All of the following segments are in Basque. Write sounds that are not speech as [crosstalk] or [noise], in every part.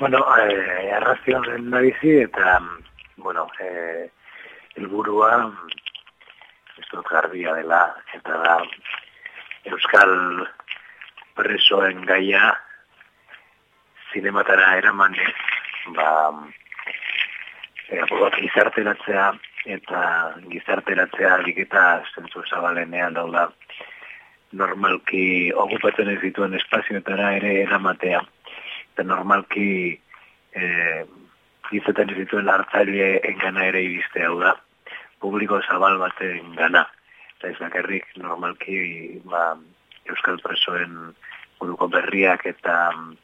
Bueno, eh, arrazioen nabizi eta, bueno, eh, elburua ez dut garbia dela eta da Euskal presoen gaia zinematara eraman ba, e, gizarteratzea eta gizarteratzea aliketa zentzu zabalenean dauda normalki okupatzen ez dituen espazioetara ere eramatea eta normalki e, gizaten ez dituen hartzaile engana ere ibiste hau da publiko zabal baten gana. Eta ez normalki ba, Euskal Presoen guruko berriak eta mm,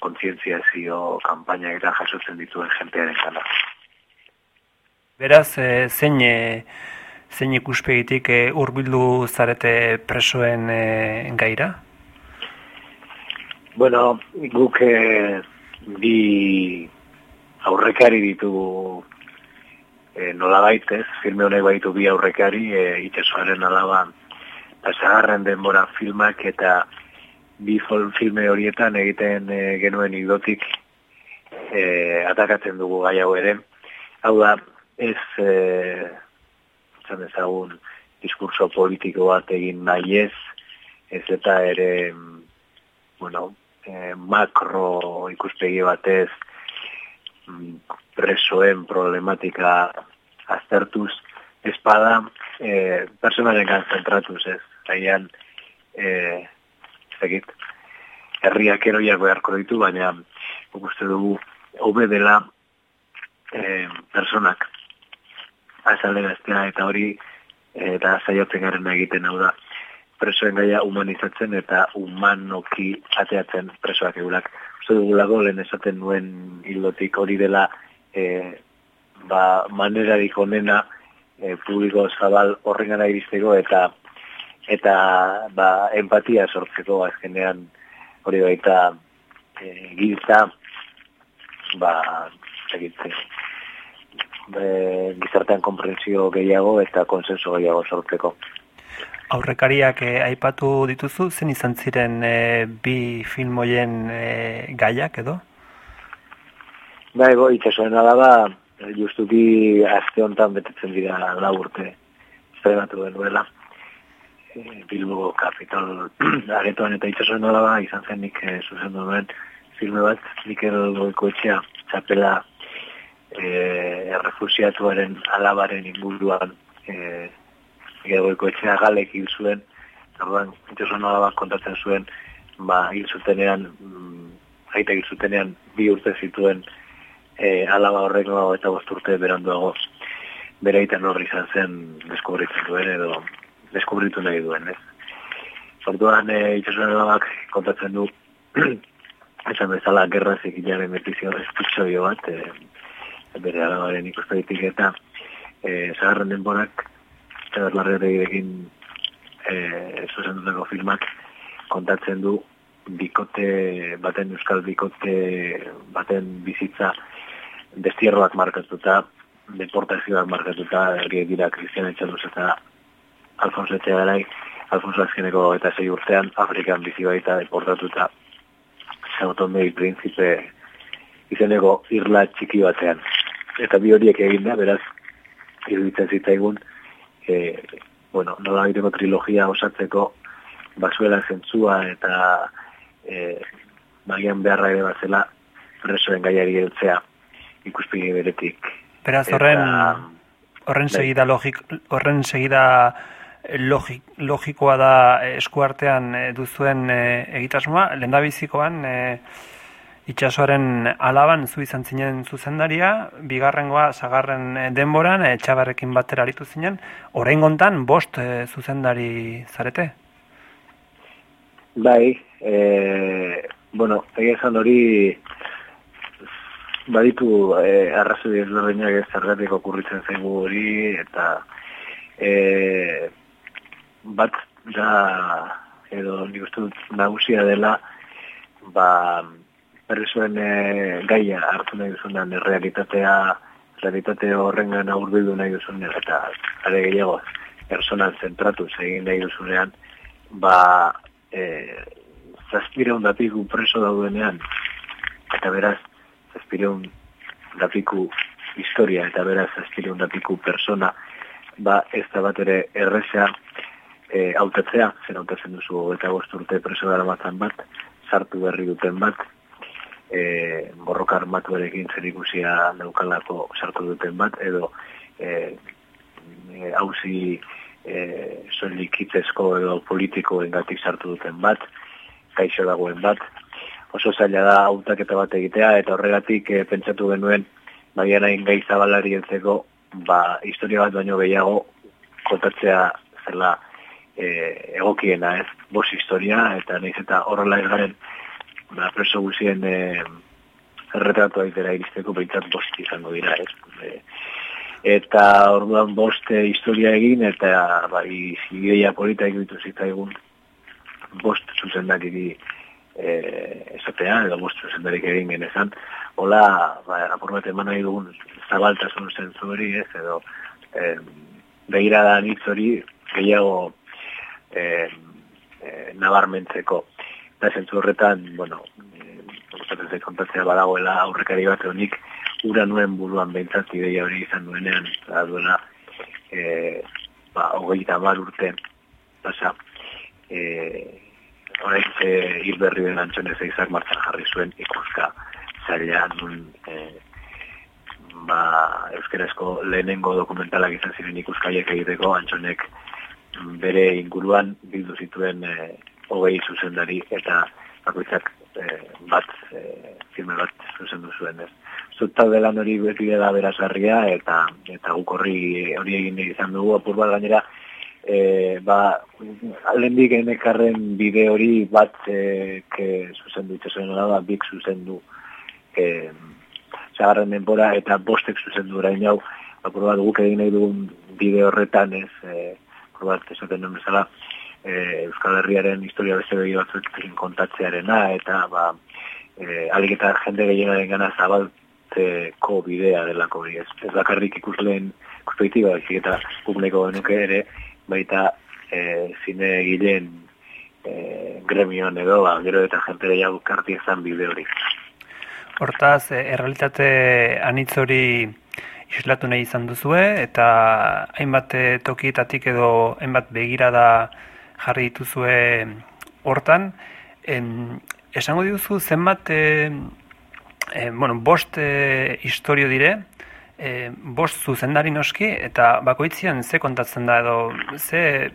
kontzientziazio kampaina eta jasotzen dituen jentearen gana. Beraz, e, zein, e, zein ikuspegitik e, urbildu zarete presoen e, gaira? Bueno, guk e, bi aurrekari ditugu e, nola baitez, filme honek baitu bi aurrekari, e, itxasoaren alaba pasagarren denbora filmak eta bi filme horietan egiten e, genuen idotik e, atakatzen dugu gai hau ere. Hau da, ez e, zan ezagun diskurso politiko bat egin nahi ez, ez eta ere bueno, e, makro ikuspegi batez presoen problematika aztertuz espada e, personaren gantzentratuz ez. Zaian, e, zekit, herriak eroiak beharko ditu, baina uste dugu hobe dela e, personak azalera eta hori eta zaiotzen garen egiten hau da presoen gaia humanizatzen eta humanoki ateatzen presoak egulak. Uste dugu lago lehen esaten nuen hildotik hori dela e, ba, manerarik onena e, publiko zabal horren gara iristeko eta eta ba, empatia sortzeko azkenean hori baita e, giltza ba, egitzen e, gizartean komprensio gehiago eta konsenso gehiago sortzeko. Aurrekariak eh, aipatu dituzu, zen izan ziren eh, bi filmoien eh, gaiak edo? Bai, bo, itxasoen alaba, justuki azte honetan betetzen dira lau urte estrenatu denuela. E, Bilbo Capital [clears throat] aretoan eta itxasoen alaba izan zen nik e, zuzen duen filme bat, nik goiko etxea, txapela e, errefusiatuaren alabaren inguruan e, goiko etxea galek hil zuen, Orduan, itxasoen alaba kontatzen zuen, ba, hil zutenean, mm, aita hil zutenean, bi urte zituen, e, alaba horrek nago eta bosturte beranduago bere egiten horri izan zen deskubritzen duen edo deskubritu nahi duen, ez? Orduan, e, itxasuen alabak kontatzen du [clears throat] esan bezala gerra zikinaren metizio esputxoio bat e, bere alabaren ikuspeditik eta e, zaharren denborak eta berlarretegirekin e, zuzen duteko filmak kontatzen du bikote baten euskal bikote baten bizitza destierroak markatuta, deportazioak markatuta, erri dira Cristian Etxaluz eta Alfonso Etxegarai, Alfonso Azkeneko eta zei urtean, Afrikan bizi baita deportatuta, Sao mei Príncipe izeneko irla txiki batean. Eta bi horiek egin da, beraz, iruditzen zitaigun, e, bueno, nola egiteko trilogia osatzeko, basuela zentzua eta e, magian beharra ere bazela presoen gaiari geltzea ikuspegi beretik. Beraz horren horren bai. segida logik horren segida logik, logikoa da eskuartean eh, duzuen e, egitasmoa lendabizikoan e, itxasoaren alaban zu izan zinen zuzendaria, bigarrengoa sagarren denboran e, txabarrekin batera aritu zinen, orain gontan bost zuzendari zarete? Bai, e, bueno, egia hori baditu e, arrazoi ezberdinak ez zergatik okurritzen zaigu hori eta e, bat da edo nik uste dut nagusia dela ba perresuen e, gaia hartu nahi duzunan realitatea realitate horren gana urbildu nahi duzunen eta are gehiago personal zentratu egin nahi duzunean ba e, zazpira hundatik preso daudenean eta beraz, zazpireun dapiku historia, eta beraz, zazpireun dapiku persona, ba, ez da bat ere errezea e, autatzea, zer autatzen duzu, eta urte preso dara bat, sartu berri duten bat, e, borroka armatu erekin zer ikusia daukalako sartu duten bat, edo e, hauzi e, e, edo politiko engatik sartu duten bat, kaixo dagoen bat, oso zaila da hautaketa bat egitea, eta horregatik e, pentsatu genuen, baina nahi gai zabalari entzeko, ba, historia bat baino gehiago kontatzea zela e, egokiena, ez, bos historia, eta nahiz eta horrela ez garen, ba, preso guzien e, erretratu aitera iristeko behintzat bost izango dira, ez. E, eta orduan boste historia egin, eta bai, zideia polita egitu egun bost zuzendak egi e, esatea, edo bost zuzendarik egin genezan, hola, ba, apur bat eman nahi dugun zabaltasun zentzu hori, ez, edo e, behirada nitz hori gehiago e, e, nabarmentzeko. Eta zentzu horretan, bueno, e, kontatzea badagoela aurrekari bat honik, ura nuen buruan behintzat ideia hori izan duenean, eta duena, e, ba, hogeita mar urte, pasa, e, horrein ze hilberri den antxonez eizak martzan jarri zuen ikuska zaila nun e, ba, euskerazko lehenengo dokumentalak izan ziren ikuskaiek egiteko antxonek bere inguruan bildu zituen e, hogei zuzendari eta bakoitzak e, bat e, firme bat zuzendu zuen ez talde lan hori beti da berazgarria eta eta guk horri hori egin izan dugu. Apur bat gainera e, ba alendik enekarren bide hori bat e, ke zuzendu itxasen da bik zuzendu e, zagarren denbora eta bostek zuzendu orain hau. Apur bat guk egin nahi dugun bide horretan ez e, apur bat esaten duen bezala e, Euskal Herriaren historia beste behi batzuk kontatzearena eta ba e, alik eta jende gehienaren gana zabalt ko bidea delako hori ez. Ez bakarrik ikusleen ikuspektiba, baizik eta publiko genuke ere, baita e, zine gileen e, gremion edo, ba, gero eta jentere jau karti ezan bide hori. Hortaz, e, errealitate anitz hori islatu nahi izan duzue, eta hainbat e, tokietatik edo hainbat begirada jarri dituzue hortan, em, esango dituzu zenbat e, e, bueno, bost e, historio dire, e, bost zuzendari noski, eta bakoitzian ze kontatzen da, edo ze,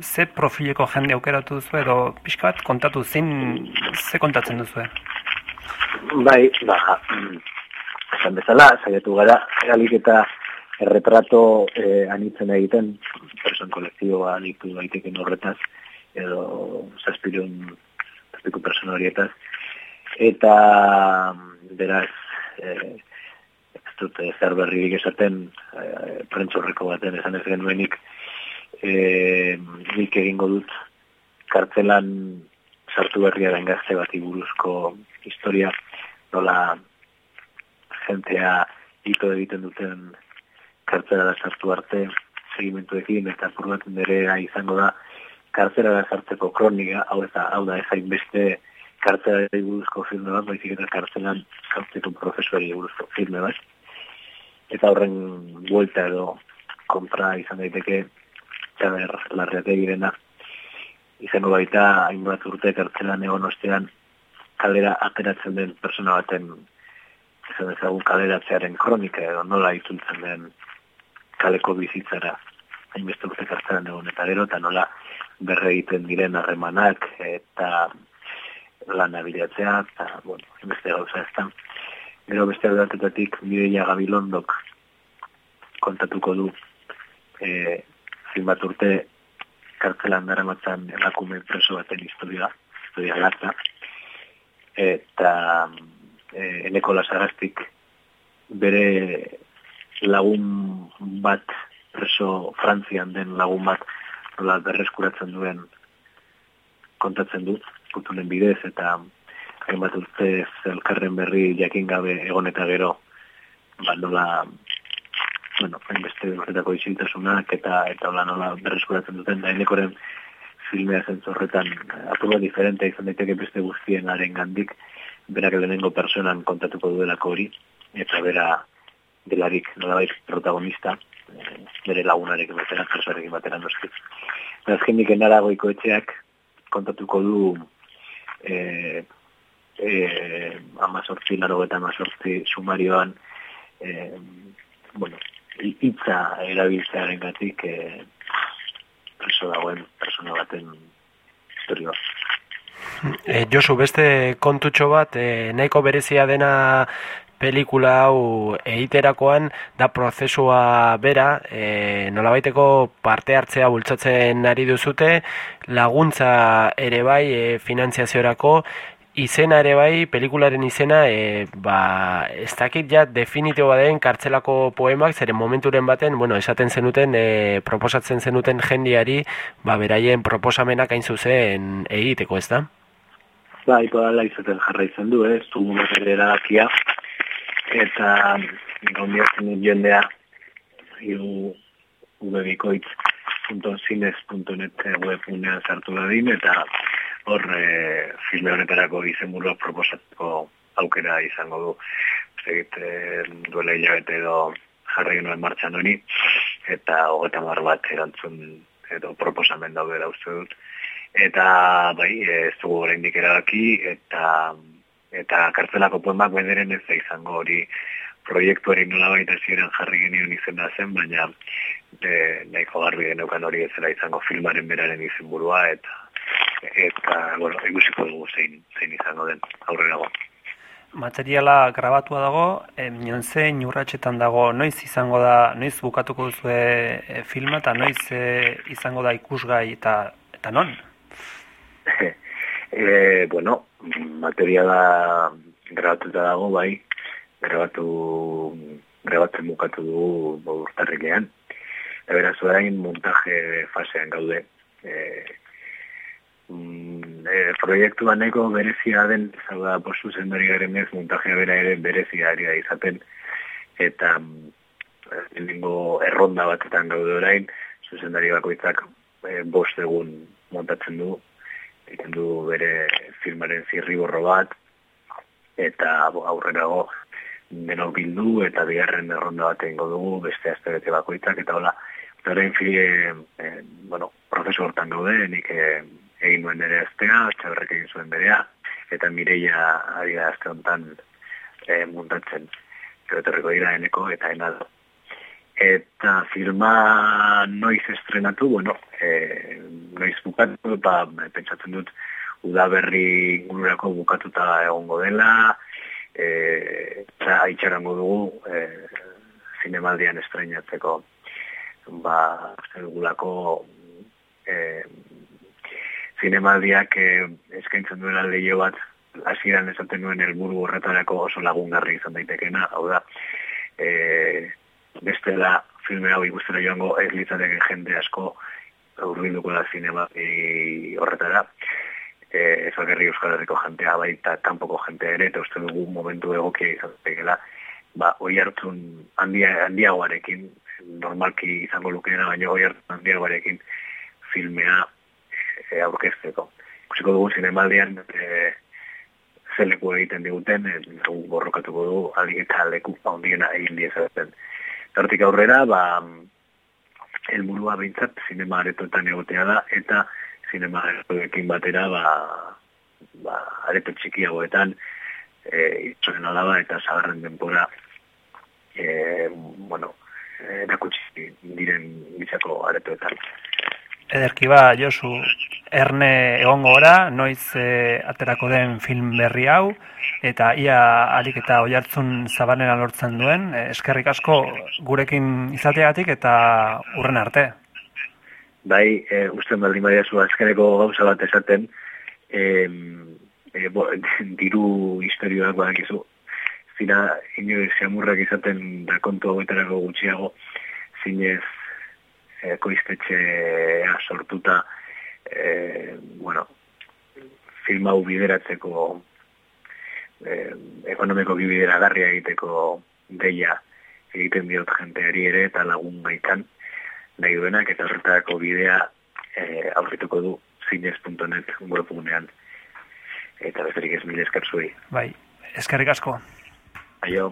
ze profileko jende aukeratu duzu, edo pixka bat kontatu zein ze kontatzen duzu. Bai, ba, esan bezala, zaiatu gara, eralik eta erretrato e, anitzen egiten, person kolektioa anitu daiteken horretaz, edo zazpirun, zazpiku person horietaz, eta beraz eh, ez dut eh, zer berririk esaten eh, prentxorreko baten esan ez genuenik eh, nik egingo dut kartzelan sartu berria den gazte bat buruzko historia nola jentea ito egiten duten kartzela da sartu arte segimentuekin eta purbaten dere izango da kartzela da sartzeko kronika hau eta hau da ezain beste kartzelari buruzko filme bat, baizik eta kartzelan kartzeko profesuari buruzko filme bat. Eta horren vuelta edo kontra izan daiteke txaber larriate girena. Izango baita, hainbat urte kartzelan egon ostean kalera ateratzen den persona baten izan ezagun kaleratzearen kronika edo nola itzultzen den kaleko bizitzara hainbeste urte kartzelan egon eta gero eta nola berre egiten diren harremanak eta lan abilatzea, eta, bueno, beste gauza ez da. Gero beste aldatetatik Mireia Gabilondok kontatuko du e, bat urte kartzelan dara matzan emakume preso baten historia, historia gatza, eta e, eneko lasagaztik bere lagun bat preso Frantzian den lagun bat nola berreskuratzen duen kontatzen dut, putunen bidez, eta hainbat urte elkarren berri jakin gabe egon eta gero, ba nola, bueno, hainbeste urtetako isiltasunak, eta eta hola nola berreskuratzen duten, da enekoren filmea zentzorretan apurua diferente izan daiteke beste guztien garen gandik, berak lehenengo personan kontatuko duelako hori, eta bera delarik nolabait protagonista, bere lagunarekin batera, jasoarekin batera noski. Azken nik enaragoiko etxeak kontatuko du e, e, amazortzi, laro eta amazortzi sumarioan, e, bueno, itza erabiltzearen gatik e, preso dagoen persona baten historioa. E, Josu, beste kontutxo bat, e, nahiko berezia dena pelikula hau egiterakoan da prozesua bera, e, nolabaiteko parte hartzea bultzatzen ari duzute, laguntza ere bai e, finantziaziorako, izena ere bai, pelikularen izena, e, ba, ez dakit ja definitibo baden kartzelako poemak, zeren momenturen baten, bueno, esaten zenuten, e, proposatzen zenuten jendiari, ba, beraien proposamenak hain zuzen egiteko, ez da? Ba, ipo dala izaten jarraitzen du, ez, du ere eradakia, eta gaundiatzen dut jendea, iru ubebikoitz.zinez.net webunean sartu dadin, eta hor e, filme honetarako izenburua proposatuko aukera izango du. Zegit, e, duela hilabete edo jarri genuen martxan hori, eta hogeta mar bat erantzun edo proposamen daude da uste dut. Eta bai, ez dugu oraindik erabaki, eta eta kartzelako poemak bederen ez da izango hori proiektuari nola baita ziren jarri genion izena zen, baina e, nahiko garbi denukan hori ez izango filmaren beraren izenburua, eta eta, bueno, ikusiko dugu zein, zein izango den aurrera Materiala grabatua dago, e, zein urratxetan dago, noiz izango da, noiz bukatuko duzu e, filma, eta noiz e, izango da ikusgai eta, eta non? [laughs] e, bueno, materiala grabatuta dago, bai, grabatu, grabatzen bukatu dugu urtarrilean. Eberaz, orain montaje fasean gaude. E, mm, e, proiektu baneko berezia den, zau da, postu zendari garen ez, montajea bera ere berezia ari da izaten, eta mm, erronda batetan gaude orain, zuzendari bakoitzak e, bost egun montatzen du, egiten du bere filmaren zirri borro bat, eta aurrerago denok bildu, eta bigarren erronda bat egingo dugu, beste azterete bakoitzak, eta hola, Zorein fi, e, bueno, prozesu hortan gaude, nik e, egin duen ere aztea, txabarrek egin zuen berea, eta mireia ari da azte honetan e, muntatzen. Zerretorriko dira eneko eta enado. Eta filma noiz estrenatu, bueno, e, noiz bukatu, ba, pentsatzen dut, udaberri ingururako bukatuta egongo dela, e, eta itxarango dugu, e, zinemaldian estrenatzeko, ba, zergulako, e, zinemaldiak eh, eskaintzen duela lehio bat hasieran esaten nuen helburu horretarako oso lagungarri izan daitekena, hau da, e, beste da filme hau ikustera joango ez litzateken jende asko urbilduko da zinemaldi horretara, e, ez bakarri Euskal Herriko jentea baita kanpoko jente ere, eta uste dugu momentu egokia izan daitekela, ba, oi hartzun handia, handiagoarekin, normalki izango lukeena, baina oi hartzun handiagoarekin filmea e, aurkezteko. Kusiko dugu zinemaldian e, zeleku egiten diguten, e, borrokatuko du, alik eta leku haundiena egin diezaten. Zartik aurrera, ba, elburua bintzat, zinema aretoetan egotea da, eta zinema aretoekin batera, ba, ba, areto txikiagoetan, e, itzoren alaba eta zagarren denpora, e, bueno, erakutsi diren bizako aretoetan. Ederki ba, Josu, erne egongo ora, noiz e, aterako den film berri hau, eta ia alik eta oi hartzun zabalena lortzen duen, e, eskerrik asko gurekin izateatik eta urren arte. Bai, e, usten baldin badia zu azkeneko gauza bat esaten, e, e, bo, [laughs] diru historioak badakizu, zina inoiz jamurrak izaten da kontu hauetarako gutxiago, zinez e, koiztetxea sortuta, e, bueno, film hau bideratzeko e, ekonomiko bidera garria egiteko deia egiten diot jenteari ere eta lagun baitan nahi duenak eta horretako bidea e, aurrituko du zinez.net webunean. eta besterik ez mil esker zuei. Bai, eskerrik asko. Aio.